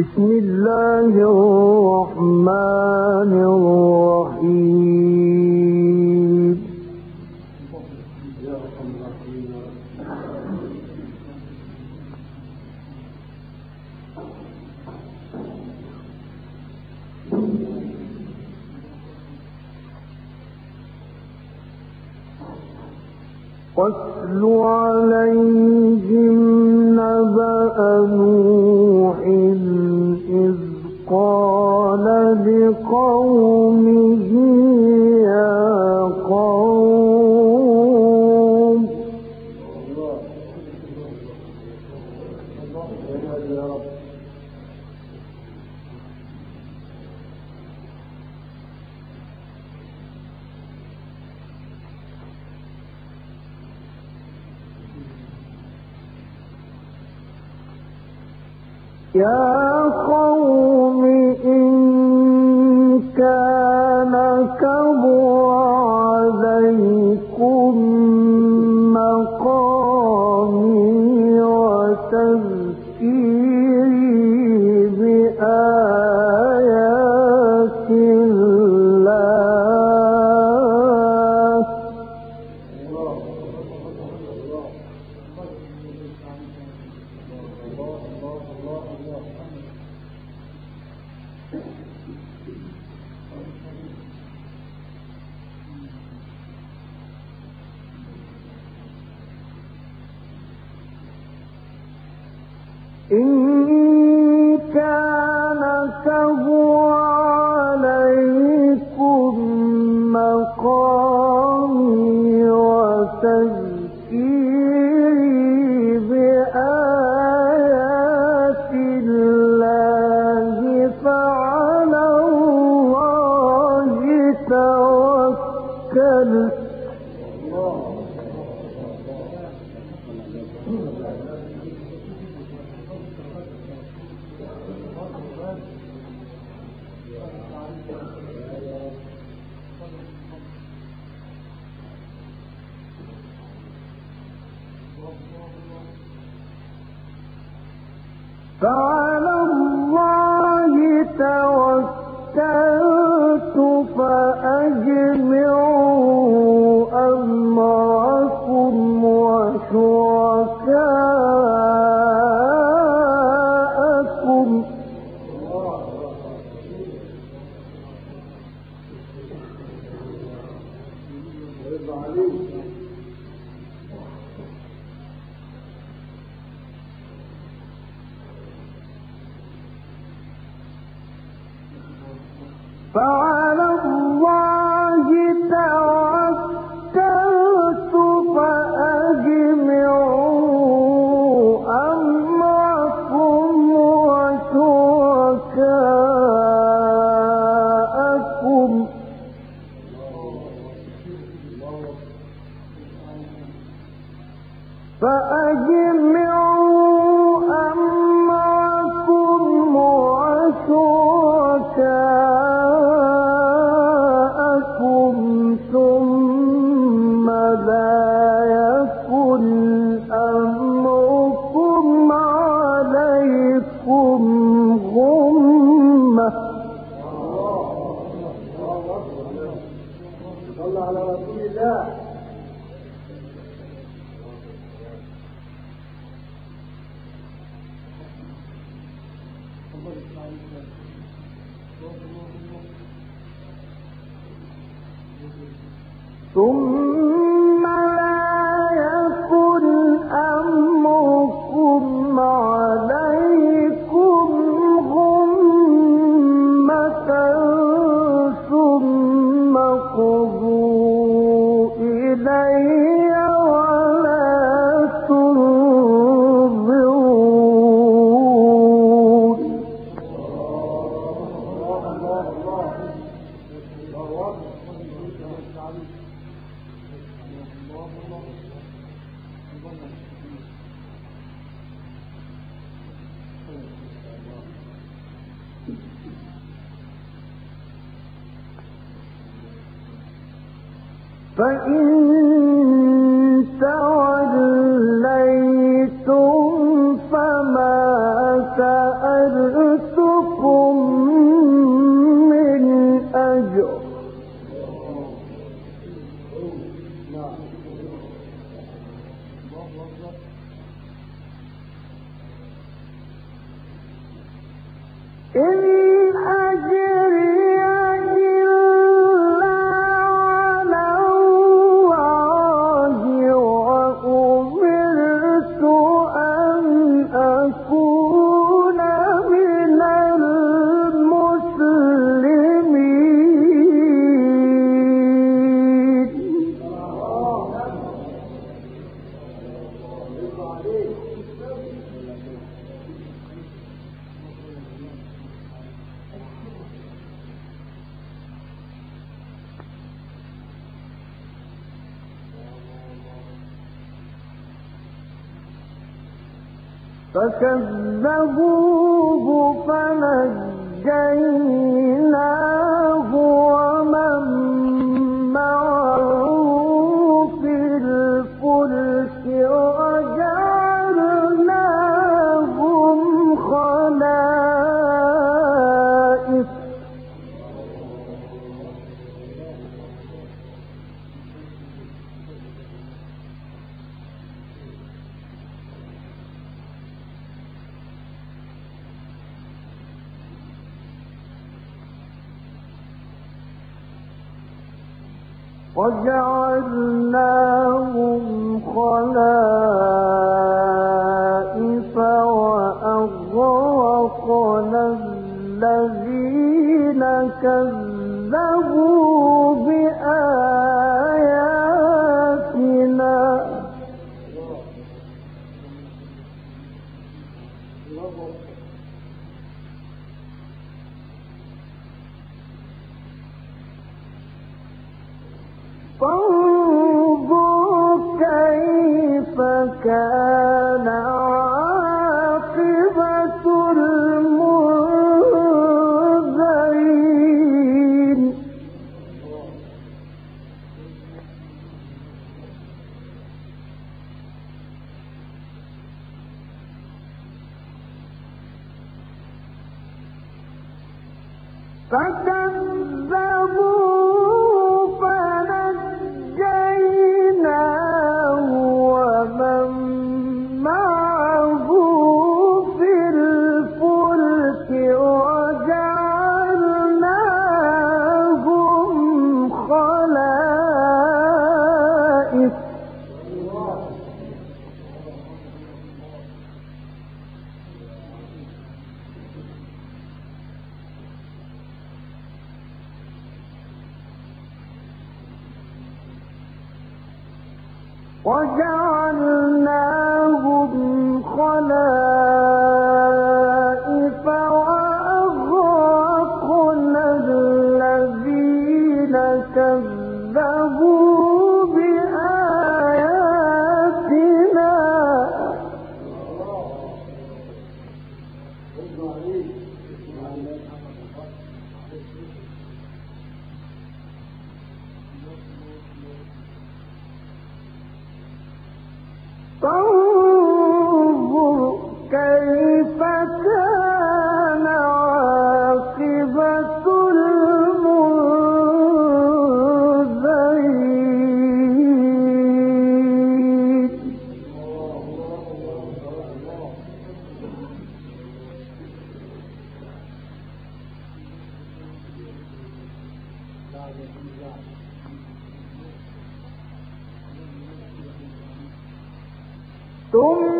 بسم الله الرحمن الرحيم. واتل عليهم يا قوم فإن فكذبوا وجعلناهم خلائف وأغرقنا الذين كذبوا كان وجعلنا ثم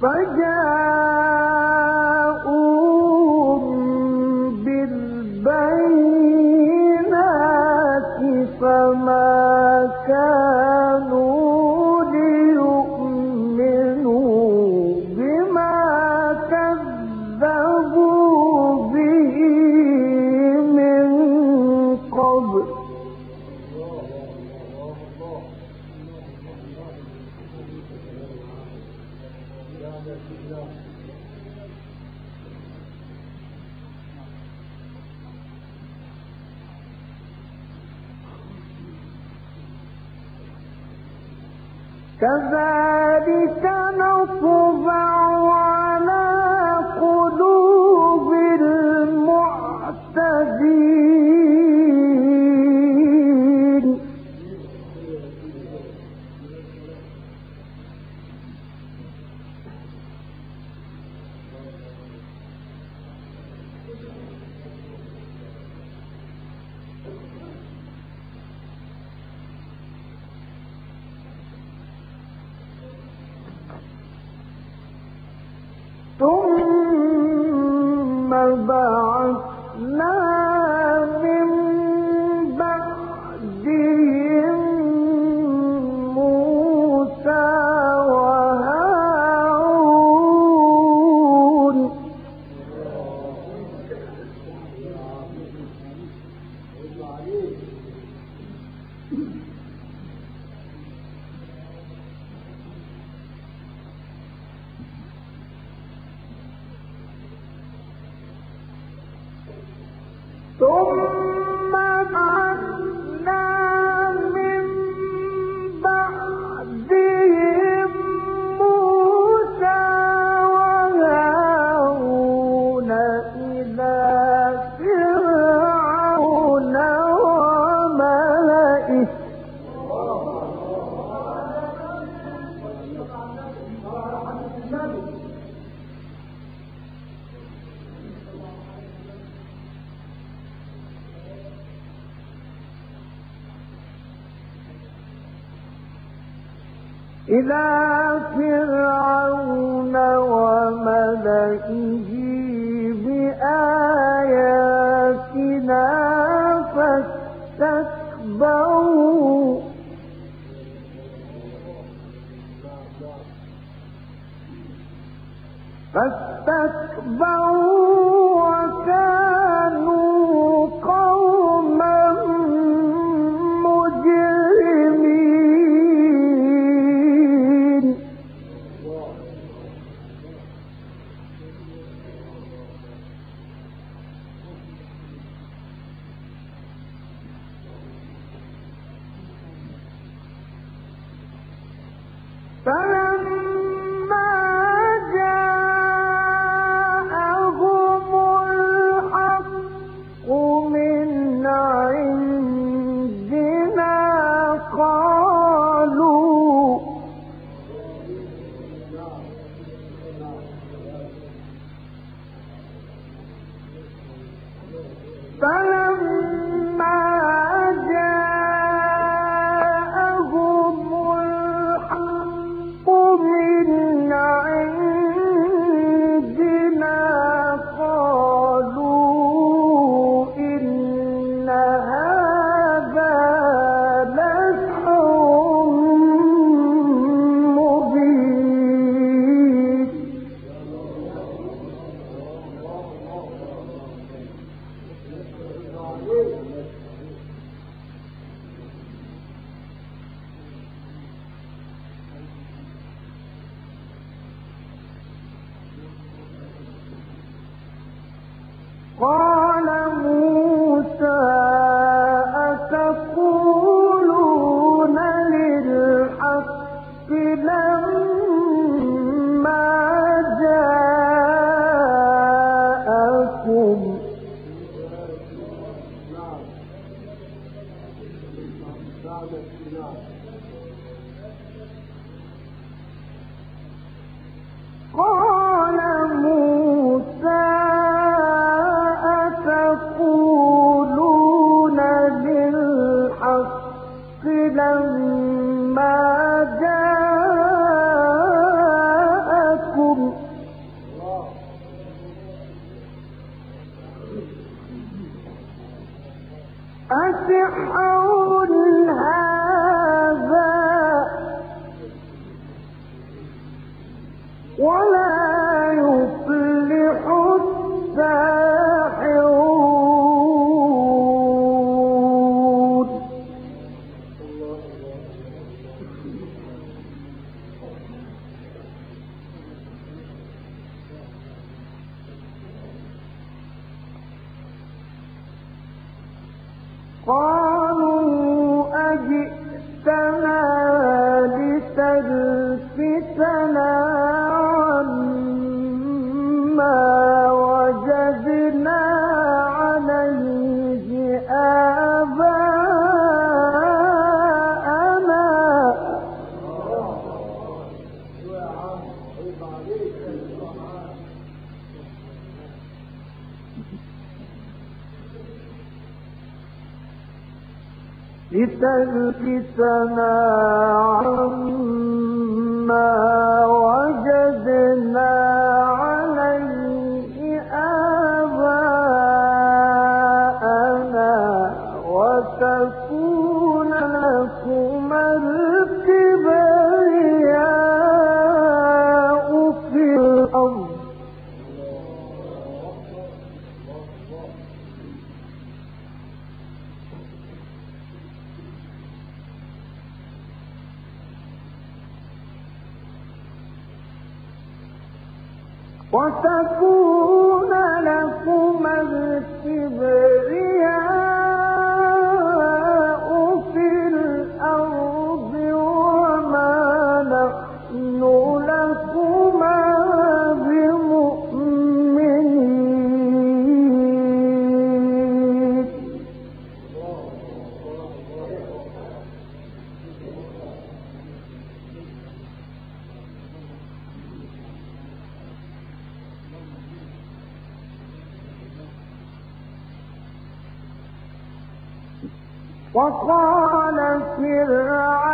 فجاء ثم فاستكبروا لتلبسنا عما وقال فرعون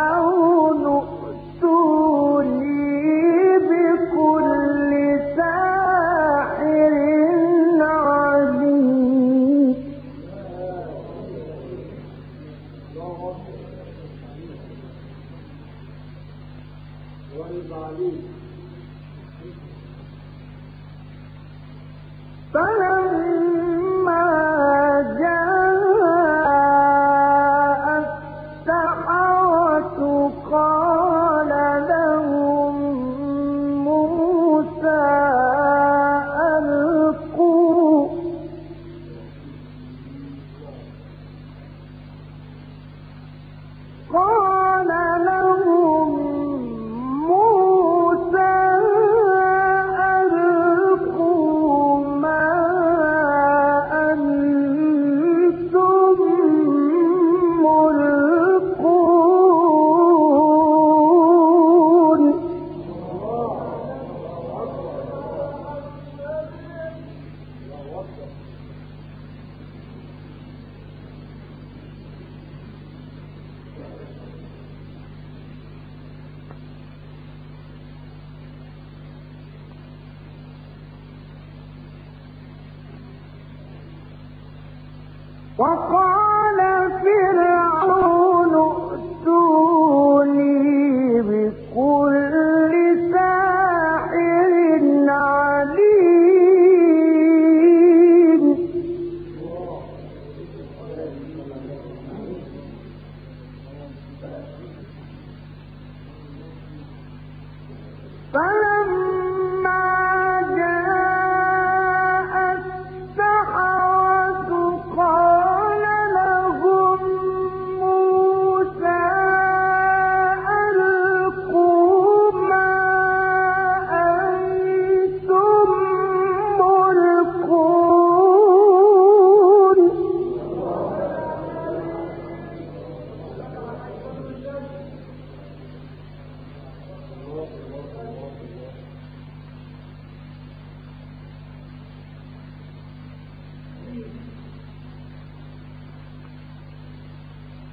وقال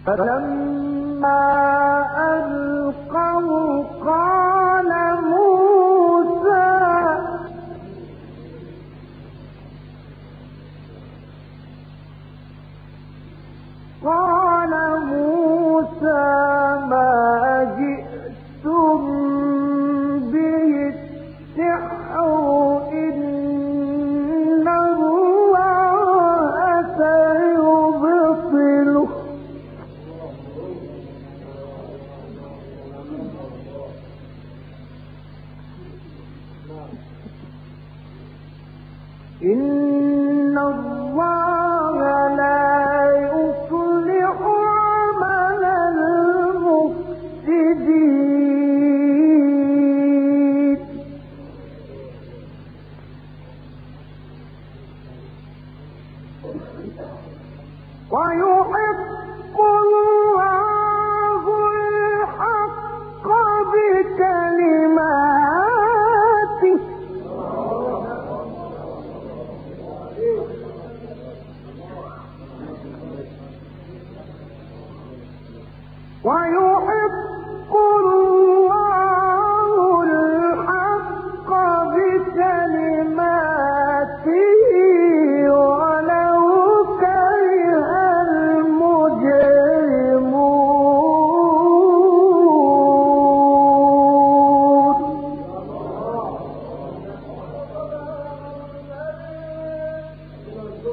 فلما ألقوا قال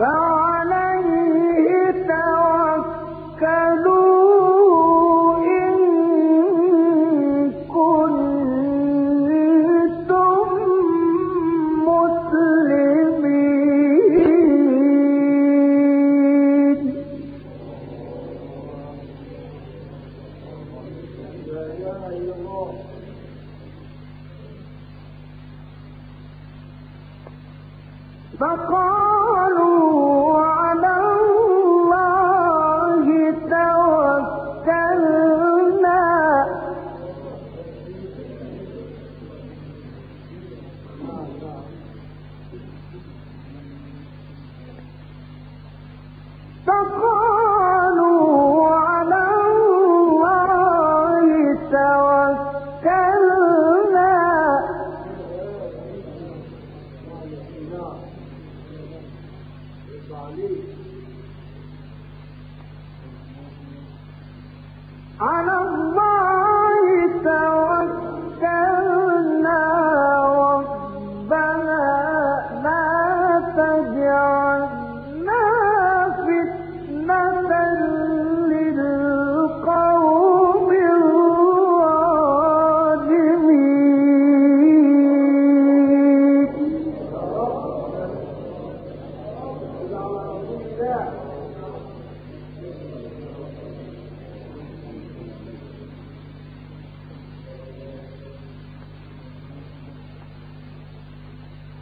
Thou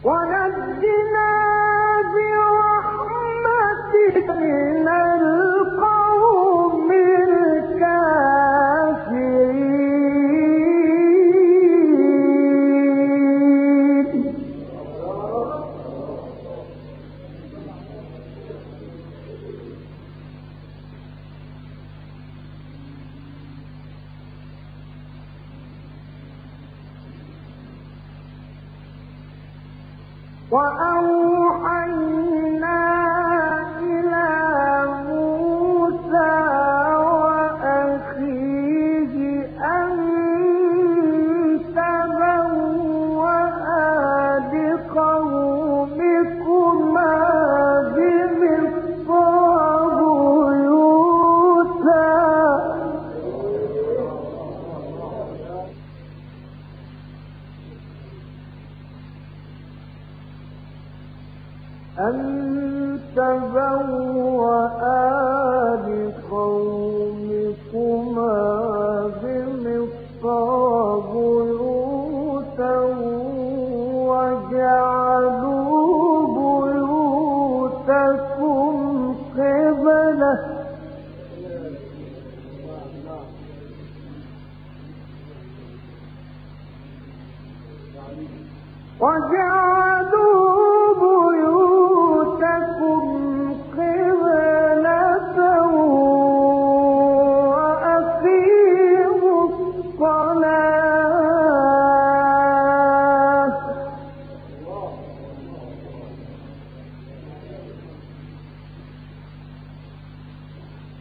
ونجنا برحمتك من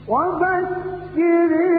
وبشر